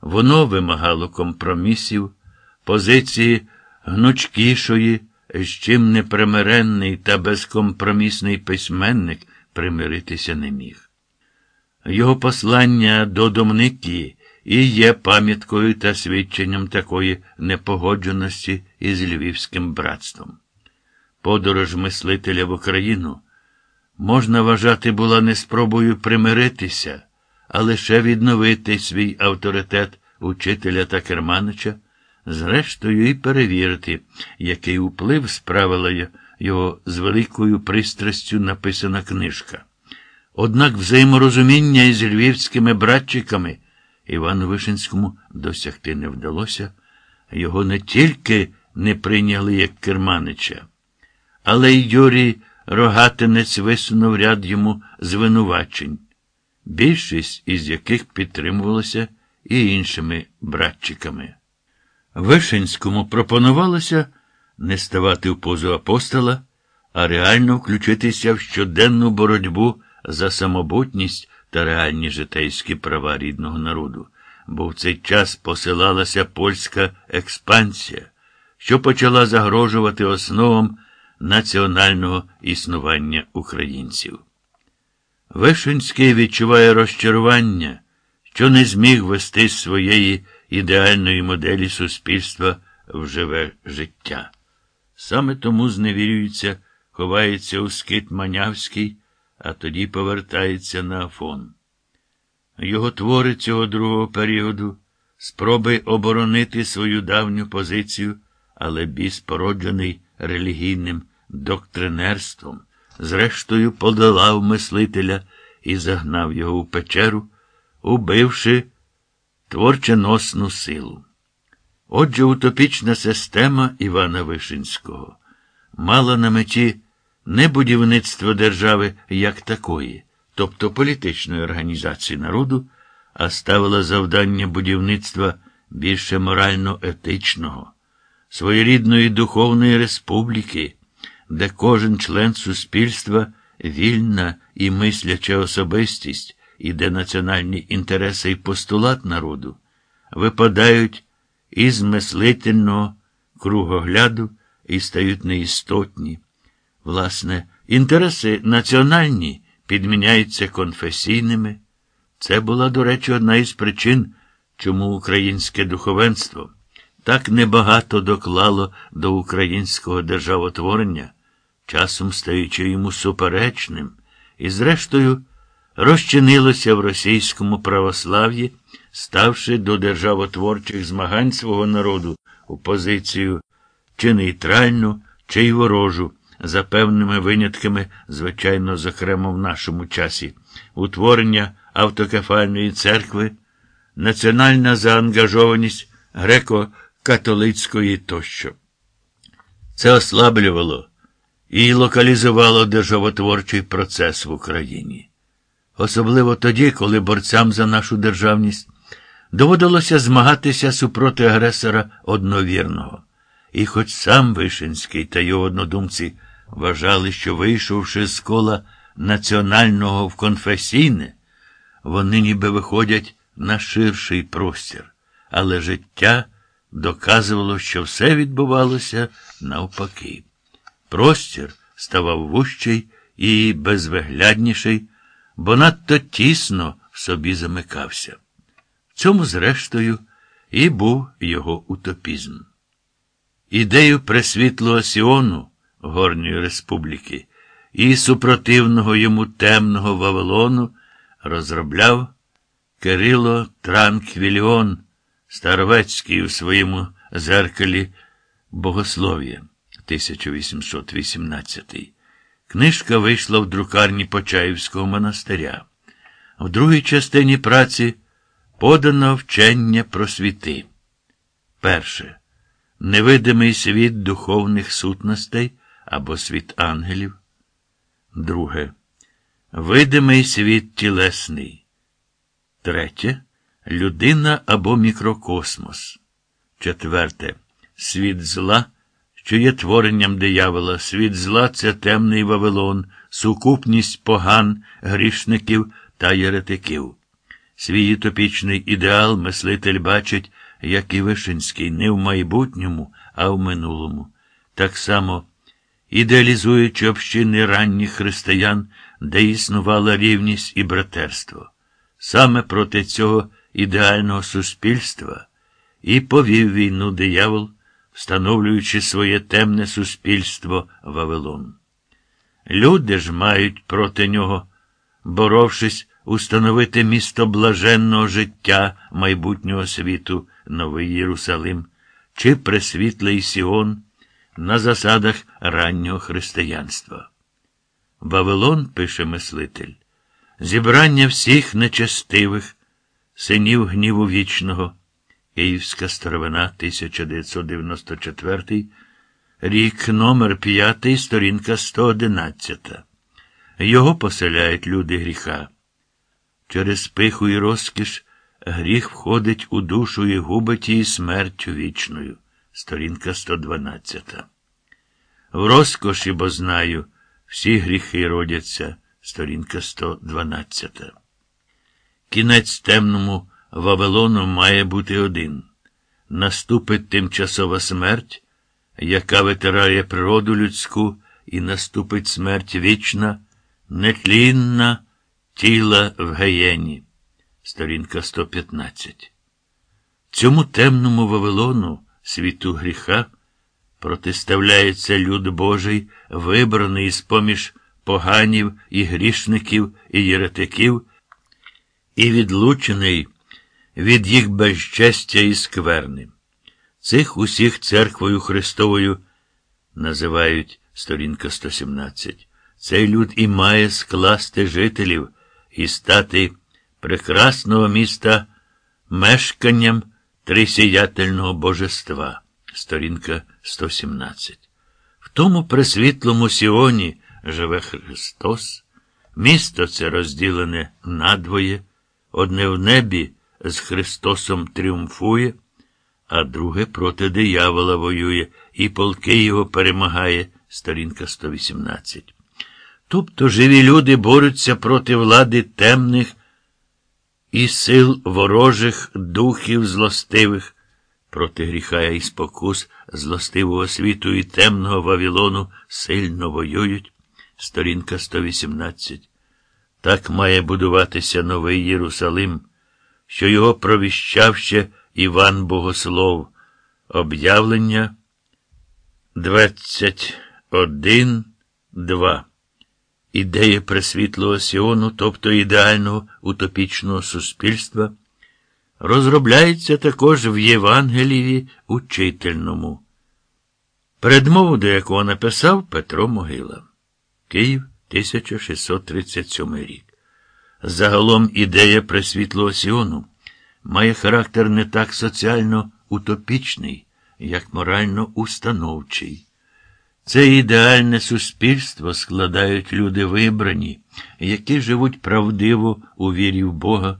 Воно вимагало компромісів, позиції гнучкішої, з чим непримиренний та безкомпромісний письменник примиритися не міг. Його послання до домники і є пам'яткою та свідченням такої непогодженості із Львівським братством. Подорож мислителя в Україну можна вважати була не спробою примиритися, а лише відновити свій авторитет учителя та керманича, зрештою і перевірити, який вплив справила його з великою пристрастю написана книжка. Однак взаєморозуміння із львівськими братчиками Івану Вишинському досягти не вдалося, його не тільки не прийняли як керманича, але й Юрій Рогатинець висунув ряд йому звинувачень, більшість із яких підтримувалася і іншими братчиками. Вишинському пропонувалося не ставати в позу апостола, а реально включитися в щоденну боротьбу за самобутність та реальні житейські права рідного народу, бо в цей час посилалася польська експансія, що почала загрожувати основам національного існування українців. Вишинський відчуває розчарування, що не зміг вести своєї ідеальної моделі суспільства в живе життя. Саме тому зневірюється, ховається у скит Манявський, а тоді повертається на Афон. Його твори цього другого періоду, спроби оборонити свою давню позицію, але біс, породжений релігійним доктринерством, зрештою подолав мислителя і загнав його в печеру, убивши творченосну силу. Отже, утопічна система Івана Вишинського мала на меті не будівництво держави як такої, тобто політичної організації народу, а ставила завдання будівництва більше морально-етичного, своєрідної духовної республіки, де кожен член суспільства вільна і мисляча особистість, і де національні інтереси і постулат народу випадають із мислительного кругогляду і стають неістотні. Власне, інтереси національні підміняються конфесійними. Це була, до речі, одна із причин, чому українське духовенство так небагато доклало до українського державотворення, часом стаючи йому суперечним, і, зрештою, розчинилося в російському православ'ї, ставши до державотворчих змагань свого народу у позицію чи нейтральну, чи й ворожу, за певними винятками, звичайно, зокрема в нашому часі, утворення автокефальної церкви, національна заангажованість греко-католицької тощо. Це ослаблювало і локалізувало державотворчий процес в Україні. Особливо тоді, коли борцям за нашу державність доводилося змагатися супроти агресора одновірного. І хоч сам Вишинський та його однодумці вважали, що, вийшовши з кола національного в конфесійне, вони ніби виходять на ширший простір, але життя доказувало, що все відбувалося навпаки. Простір ставав вущий і безвиглядніший, бо надто тісно в собі замикався. В цьому, зрештою, і був його утопізм. Ідею пресвітлого Сіону Горньої Республіки і супротивного йому темного Вавилону розробляв Кирило Транквіліон, Старовецький у своєму зеркалі Богослов'я 1818. Книжка вийшла в друкарні Почаївського монастиря. В другій частині праці подано вчення про світи. Перше. Невидимий світ духовних сутностей або світ ангелів. Друге. Видимий світ тілесний. Третє. Людина або мікрокосмос. Четверте. Світ зла, що є творенням диявола. Світ зла це темний Вавилон, сукупність поган, грішників та єретиків. Свій утопічний ідеал мислитель бачить, як і Вишинський, не в майбутньому, а в минулому. Так само, ідеалізуючи общини ранніх християн, де існувала рівність і братерство. Саме проти цього ідеального суспільства і повів війну диявол, встановлюючи своє темне суспільство Вавилон. Люди ж мають проти нього, боровшись, установити місто блаженного життя майбутнього світу, Новий Єрусалим, чи Пресвітлий Сіон на засадах раннього християнства. Вавилон, пише мислитель, зібрання всіх нечестивих, синів гніву вічного, Київська старовина 1994, рік номер 5, сторінка 111. Його поселяють люди гріха. Через пиху і розкіш гріх входить у душу і губить її смертю вічною. Сторінка 112. В розкоші, бо знаю, всі гріхи родяться. Сторінка 112. Кінець темному Вавилону має бути один. Наступить тимчасова смерть, яка витирає природу людську, і наступить смерть вічна, нетлінна тіла в геєні. Сторінка 115. Цьому темному Вавилону, світу гріха, протиставляється люд Божий, вибраний з поміж поганів і грішників і єретиків, і відлучений від їх безчестя і скверни. Цих усіх церквою Христовою називають сторінка 117. Цей люд і має скласти жителів і стати прекрасного міста мешканням трисіятельного божества. Сторінка 117. В тому пресвітлому Сіоні живе Христос. Місто це розділене надвоє, одне в небі з Христосом тріумфує, а друге проти диявола воює, і полки його перемагає, сторінка 118. Тобто живі люди борються проти влади темних і сил ворожих духів злостивих, проти гріха і спокус злостивого світу і темного Вавилону сильно воюють. Сторінка 118. Так має будуватися новий Єрусалим, що його провіщав ще Іван Богослов. Об'явлення 21.2. Ідея пресвітлого Сіону, тобто ідеального утопічного суспільства, розробляється також в Євангелії учительному, передмову до якого написав Петро Могила. Київ, 1637 рік. Загалом ідея пресвітлого Сіону має характер не так соціально утопічний, як морально установчий. Це ідеальне суспільство складають люди вибрані, які живуть правдиво у вірі в Бога,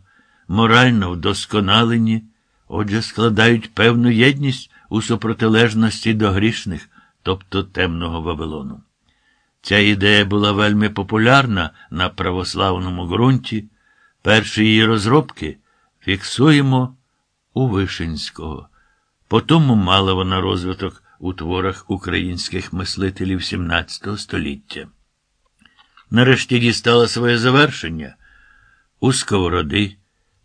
морально вдосконалені, отже, складають певну єдність у супротилежності до грішних, тобто темного Вавилону. Ця ідея була вельми популярна на православному ґрунті. Перші її розробки фіксуємо у Вишинського. Потому мала вона розвиток у творах українських мислителів XVII століття. Нарешті дістала своє завершення у Сковороди,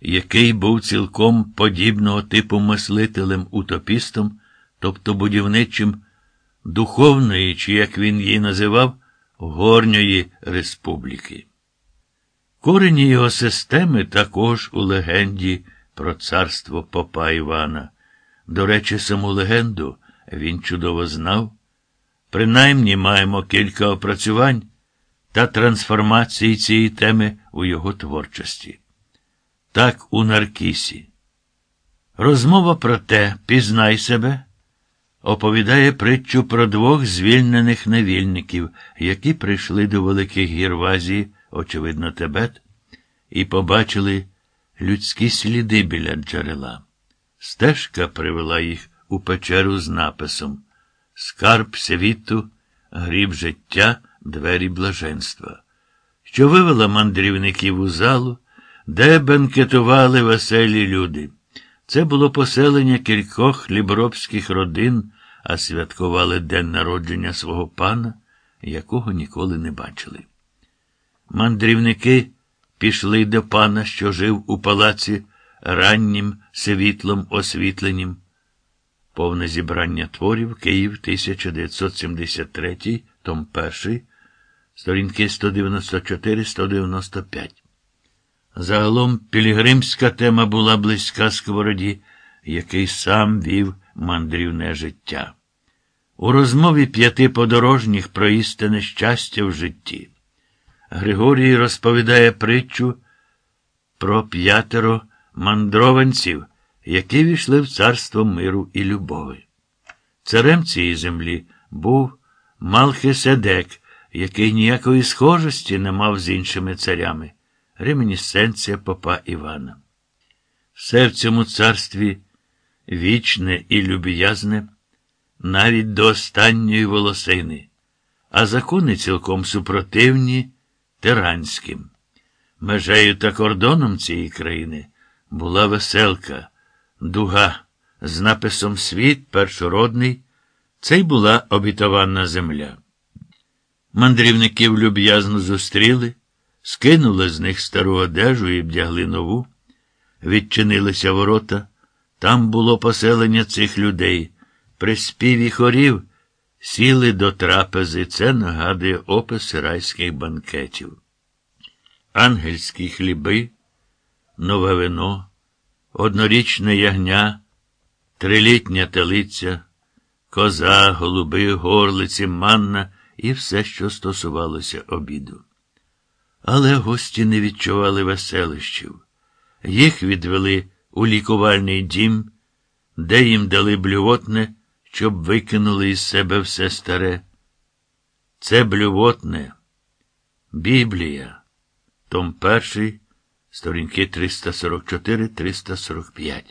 який був цілком подібного типу мислителем утопістом, тобто будівничим духовної, чи як він її називав, Горньої республіки. Корені його системи також у легенді про царство попа Івана. До речі, саму легенду він чудово знав. Принаймні маємо кілька опрацювань та трансформацій цієї теми у його творчості. Так у Наркісі. Розмова про те, пізнай себе, оповідає притчу про двох звільнених невільників, які прийшли до Великих гір в Азії, очевидно, Тибет, і побачили людські сліди біля джерела. Стежка привела їх у печеру з написом Скарб світу, гріб життя, двері блаженства, що вивела мандрівників у залу, де бенкетували веселі люди. Це було поселення кількох хлібробських родин, а святкували день народження свого пана, якого ніколи не бачили. Мандрівники пішли до пана, що жив у палаці раннім світлом освітленням. Повне зібрання творів Київ 1973, том 1, сторінки 194-195. Загалом пілігримська тема була близька сковороді, який сам вів мандрівне життя. У розмові п'яти подорожніх про істинне щастя в житті. Григорій розповідає притчу про п'ятеро мандрованців, які війшли в царство миру і любові. Царем цієї землі був Малхиседек, який ніякої схожості не мав з іншими царями, ремінісценція попа Івана. Все в цьому царстві вічне і люб'язне, навіть до останньої волосини, а закони цілком супротивні тиранським. Межею та кордоном цієї країни була веселка, дуга з написом Світ першородний, це й була обітована земля. Мандрівників люб'язно зустріли, скинули з них стару одежу і вдягли нову, відчинилися ворота. Там було поселення цих людей. При співі хорів сіли до трапези. Це нагадує опис райських банкетів. Ангельські хліби, нове вино, однорічне ягня, трилітня телиця, коза, голуби, горлиці, манна і все, що стосувалося обіду. Але гості не відчували веселищів. Їх відвели у лікувальний дім, де їм дали блювотне, щоб викинули із себе все старе. Це блювотне, Біблія, том перший, сторінки 344-345.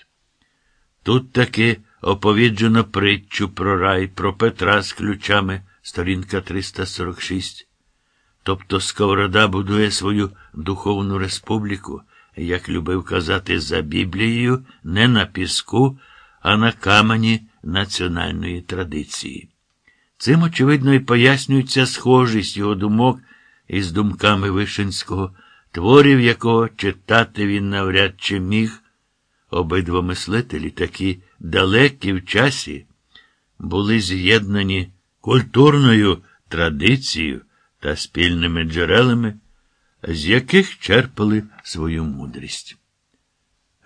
Тут таки оповіджено притчу про рай, про Петра з ключами, сторінка 346. Тобто Сковорода будує свою духовну республіку як любив казати за Біблією, не на піску, а на камені національної традиції. Цим, очевидно, і пояснюється схожість його думок із думками Вишинського, творів якого читати він навряд чи міг. Обидва мислителі, такі далекі в часі, були з'єднані культурною традицією та спільними джерелами з яких черпали свою мудрість.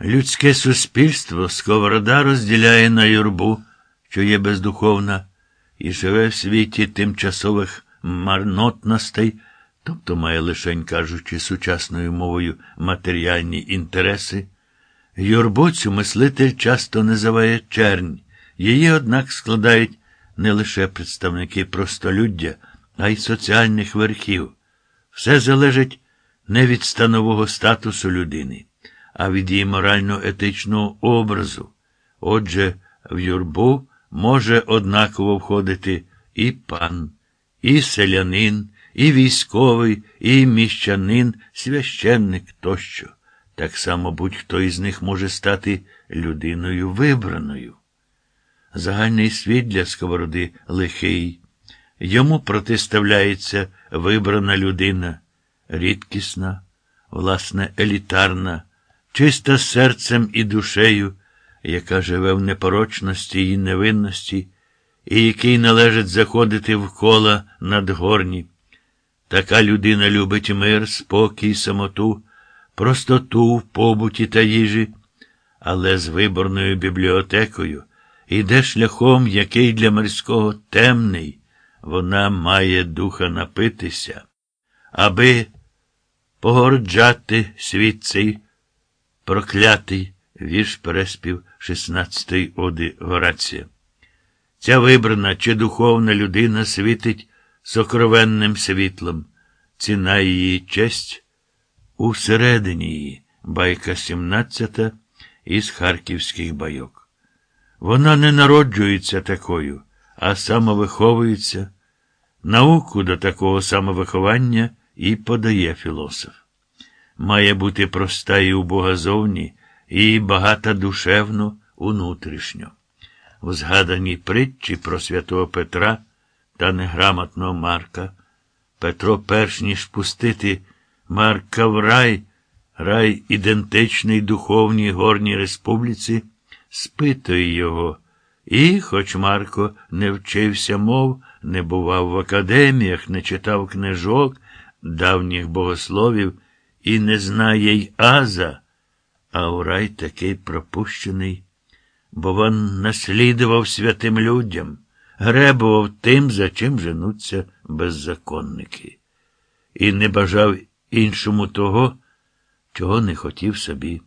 Людське суспільство сковорода розділяє на юрбу, що є бездуховна, і живе в світі тимчасових марнотностей, тобто має лишень, кажучи, сучасною мовою матеріальні інтереси. Юрбу цю мислитель часто називає чернь, її, однак, складають не лише представники простолюддя, а й соціальних верхів. Все залежить не від станового статусу людини, а від її морально-етичного образу. Отже, в юрбу може однаково входити і пан, і селянин, і військовий, і міщанин, священник тощо. Так само будь-хто із них може стати людиною вибраною. Загальний світ для сковороди лихий. Йому протиставляється вибрана людина рідкісна, власне, елітарна, чиста серцем і душею, яка живе в непорочності і невинності, і який належить заходити в кола надгорні. Така людина любить мир, спокій, самоту, простоту в побуті та їжі, але з виборною бібліотекою іде шляхом, який для морського темний, вона має духа напитися, аби погорджати світ проклятий вірш переспів 16-ї оди Горація. Ця вибрана чи духовна людина світить сокровенним світлом, ціна її честь усередині її, байка 17 із харківських байок. Вона не народжується такою, а самовиховується. Науку до такого самовиховання і подає філософ. має бути проста і убога зовні, і багата душевно внутрішньо. У згаданій притчі про святого Петра та неграмотного Марка, Петро, перш ніж пустити Марка в рай, рай ідентичний духовній горній республіці, спитує його. І, хоч Марко не вчився мов, не бував в академіях, не читав книжок, давніх богословів і не знає й Аза, а у рай такий пропущений, бо він наслідував святим людям, гребував тим, за чим женуться беззаконники, і не бажав іншому того, чого не хотів собі.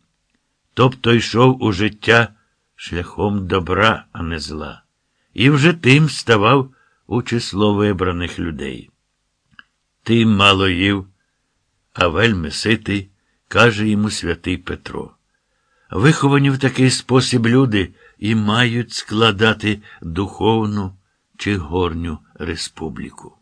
Тобто йшов у життя шляхом добра, а не зла, і вже тим ставав у число вибраних людей. Ти мало їв, а вельми ситий, каже йому святий Петро. Виховані в такий спосіб люди і мають складати духовну чи горню республіку.